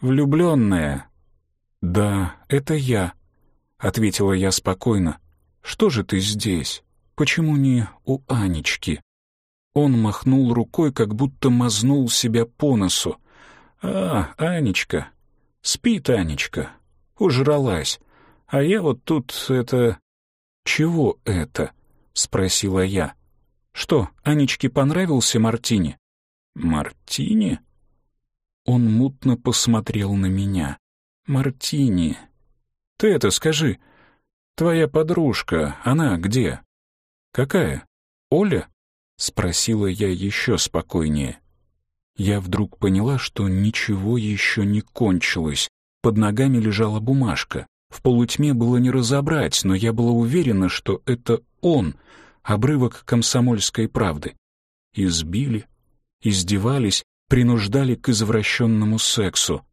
влюбленная». «Да, это я», — ответила я спокойно. «Что же ты здесь? Почему не у Анечки?» Он махнул рукой, как будто мазнул себя по носу. «А, Анечка, спит Анечка, ужралась, а я вот тут это...» «Чего это?» — спросила я. «Что, Анечке понравился Мартини?» «Мартини?» Он мутно посмотрел на меня. «Мартини. Ты это скажи. Твоя подружка, она где?» «Какая? Оля?» — спросила я еще спокойнее. Я вдруг поняла, что ничего еще не кончилось. Под ногами лежала бумажка. В полутьме было не разобрать, но я была уверена, что это он, обрывок комсомольской правды. Избили, издевались, принуждали к извращенному сексу.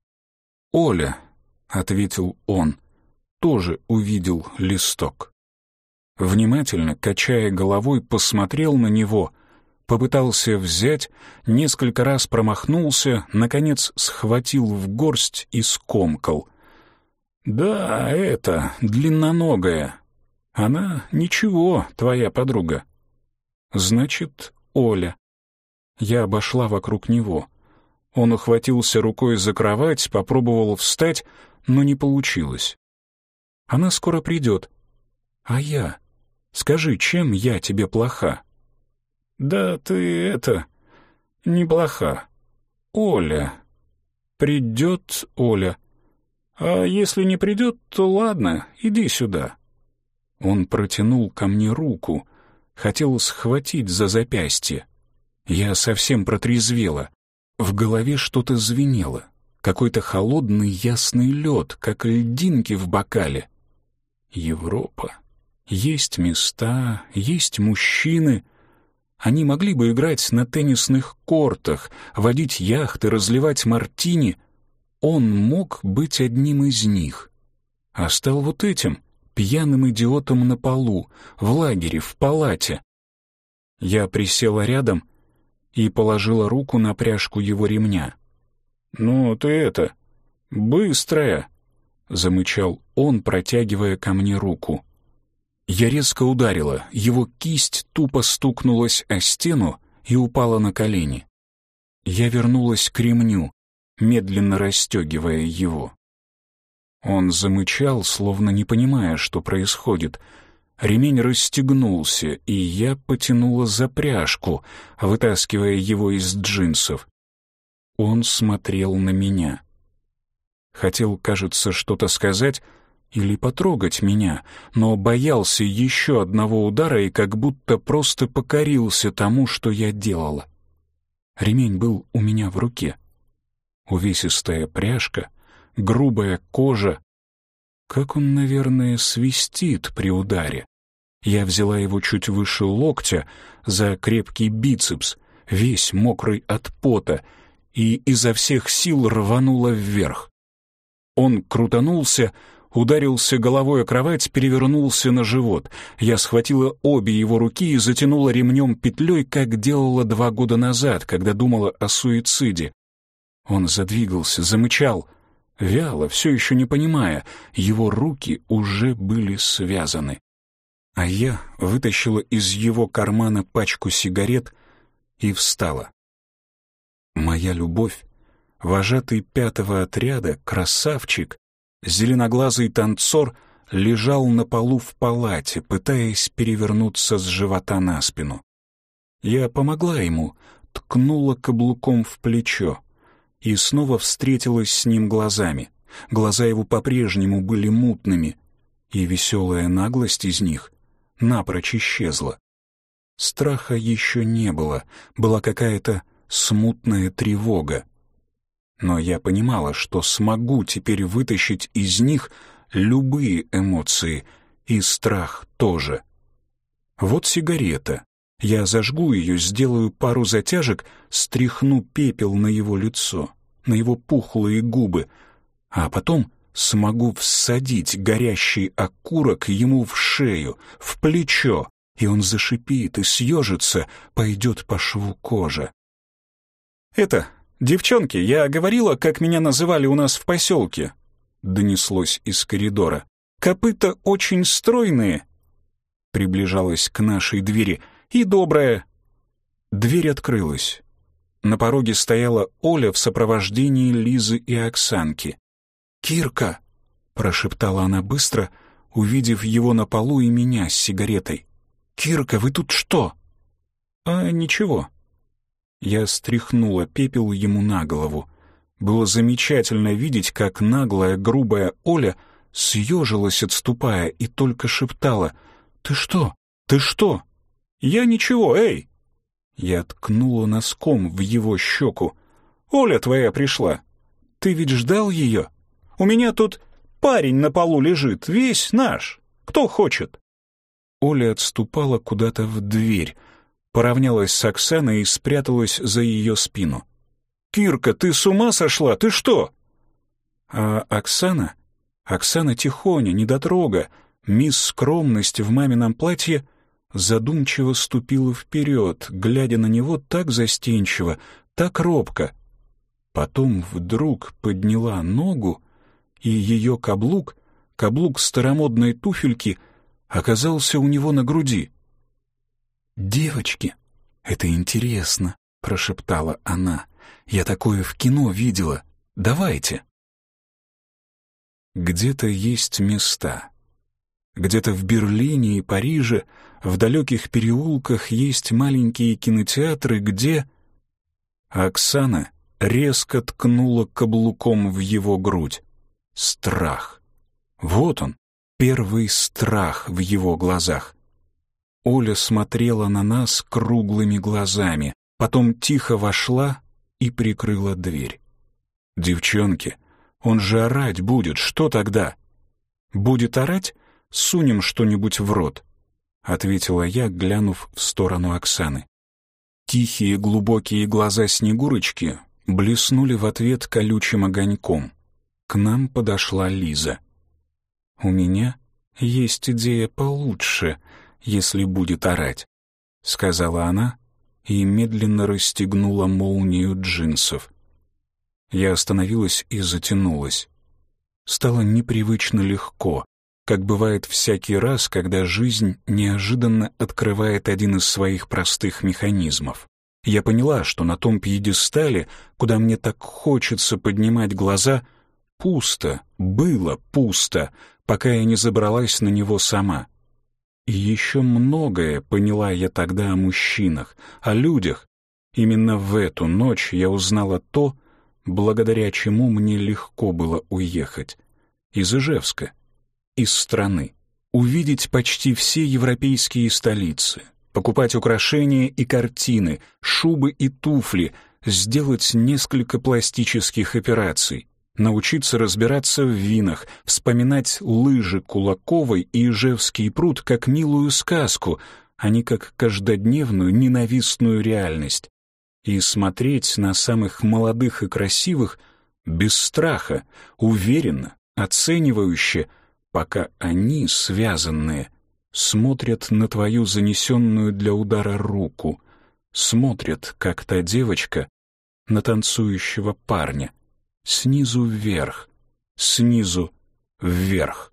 «Оля», — ответил он, — тоже увидел листок. Внимательно, качая головой, посмотрел на него, попытался взять, несколько раз промахнулся, наконец схватил в горсть и скомкал. «Да, это, длинноногая. Она ничего, твоя подруга». «Значит, Оля», я обошла вокруг него. Он ухватился рукой за кровать, попробовал встать, но не получилось. Она скоро придет. А я? Скажи, чем я тебе плоха? Да ты это... неплоха. Оля. Придет Оля. А если не придет, то ладно, иди сюда. Он протянул ко мне руку, хотел схватить за запястье. Я совсем протрезвела. В голове что-то звенело. Какой-то холодный ясный лед, как льдинки в бокале. Европа. Есть места, есть мужчины. Они могли бы играть на теннисных кортах, водить яхты, разливать мартини. Он мог быть одним из них. А стал вот этим, пьяным идиотом на полу, в лагере, в палате. Я присела рядом и положила руку на пряжку его ремня. «Ну, ты это, быстрая!» — замычал он, протягивая ко мне руку. Я резко ударила, его кисть тупо стукнулась о стену и упала на колени. Я вернулась к ремню, медленно расстегивая его. Он замычал, словно не понимая, что происходит. Ремень расстегнулся, и я потянула за пряжку, вытаскивая его из джинсов. Он смотрел на меня. Хотел, кажется, что-то сказать или потрогать меня, но боялся еще одного удара и как будто просто покорился тому, что я делала. Ремень был у меня в руке. Увесистая пряжка, грубая кожа. Как он, наверное, свистит при ударе. Я взяла его чуть выше локтя за крепкий бицепс, весь мокрый от пота, и изо всех сил рванула вверх. Он крутанулся, ударился головой о кровать, перевернулся на живот. Я схватила обе его руки и затянула ремнем петлей, как делала два года назад, когда думала о суициде. Он задвигался, замычал, вяло, все еще не понимая, его руки уже были связаны. А я вытащила из его кармана пачку сигарет и встала. Моя любовь, вожатый пятого отряда, красавчик, зеленоглазый танцор лежал на полу в палате, пытаясь перевернуться с живота на спину. Я помогла ему, ткнула каблуком в плечо и снова встретилась с ним глазами. Глаза его по-прежнему были мутными, и веселая наглость из них напрочь исчезла. Страха еще не было, была какая-то смутная тревога. Но я понимала, что смогу теперь вытащить из них любые эмоции, и страх тоже. Вот сигарета. Я зажгу ее, сделаю пару затяжек, стряхну пепел на его лицо, на его пухлые губы, а потом смогу всадить горящий окурок ему в шею, в плечо, и он зашипит и съежится, пойдет по шву кожа. «Это, девчонки, я говорила, как меня называли у нас в поселке», — донеслось из коридора. «Копыта очень стройные», — приближалась к нашей двери, — «и добрая». Дверь открылась. На пороге стояла Оля в сопровождении Лизы и Оксанки. «Кирка!» — прошептала она быстро, увидев его на полу и меня с сигаретой. «Кирка, вы тут что?» «А ничего». Я стряхнула пепел ему на голову. Было замечательно видеть, как наглая, грубая Оля съежилась, отступая, и только шептала «Ты что? Ты что?» «Я ничего, эй!» Я ткнула носком в его щеку. «Оля твоя пришла. Ты ведь ждал ее?» У меня тут парень на полу лежит, весь наш. Кто хочет?» Оля отступала куда-то в дверь, поравнялась с Оксаной и спряталась за ее спину. «Кирка, ты с ума сошла? Ты что?» А Оксана? Оксана тихоня, недотрога, мисс скромность в мамином платье задумчиво ступила вперед, глядя на него так застенчиво, так робко. Потом вдруг подняла ногу и ее каблук, каблук старомодной туфельки, оказался у него на груди. «Девочки, это интересно», — прошептала она. «Я такое в кино видела. Давайте». Где-то есть места. Где-то в Берлине и Париже, в далеких переулках есть маленькие кинотеатры, где... Оксана резко ткнула каблуком в его грудь. Страх. Вот он, первый страх в его глазах. Оля смотрела на нас круглыми глазами, потом тихо вошла и прикрыла дверь. «Девчонки, он же орать будет, что тогда?» «Будет орать? Сунем что-нибудь в рот», — ответила я, глянув в сторону Оксаны. Тихие глубокие глаза Снегурочки блеснули в ответ колючим огоньком. К нам подошла Лиза. «У меня есть идея получше, если будет орать», — сказала она и медленно расстегнула молнию джинсов. Я остановилась и затянулась. Стало непривычно легко, как бывает всякий раз, когда жизнь неожиданно открывает один из своих простых механизмов. Я поняла, что на том пьедестале, куда мне так хочется поднимать глаза, пусто, было пусто, пока я не забралась на него сама. И еще многое поняла я тогда о мужчинах, о людях. Именно в эту ночь я узнала то, благодаря чему мне легко было уехать. Из Ижевска, из страны. Увидеть почти все европейские столицы, покупать украшения и картины, шубы и туфли, сделать несколько пластических операций, научиться разбираться в винах, вспоминать лыжи Кулаковой и Ижевский пруд как милую сказку, а не как каждодневную ненавистную реальность, и смотреть на самых молодых и красивых без страха, уверенно, оценивающе, пока они, связанные, смотрят на твою занесенную для удара руку, смотрят, как та девочка на танцующего парня — снизу вверх, снизу вверх.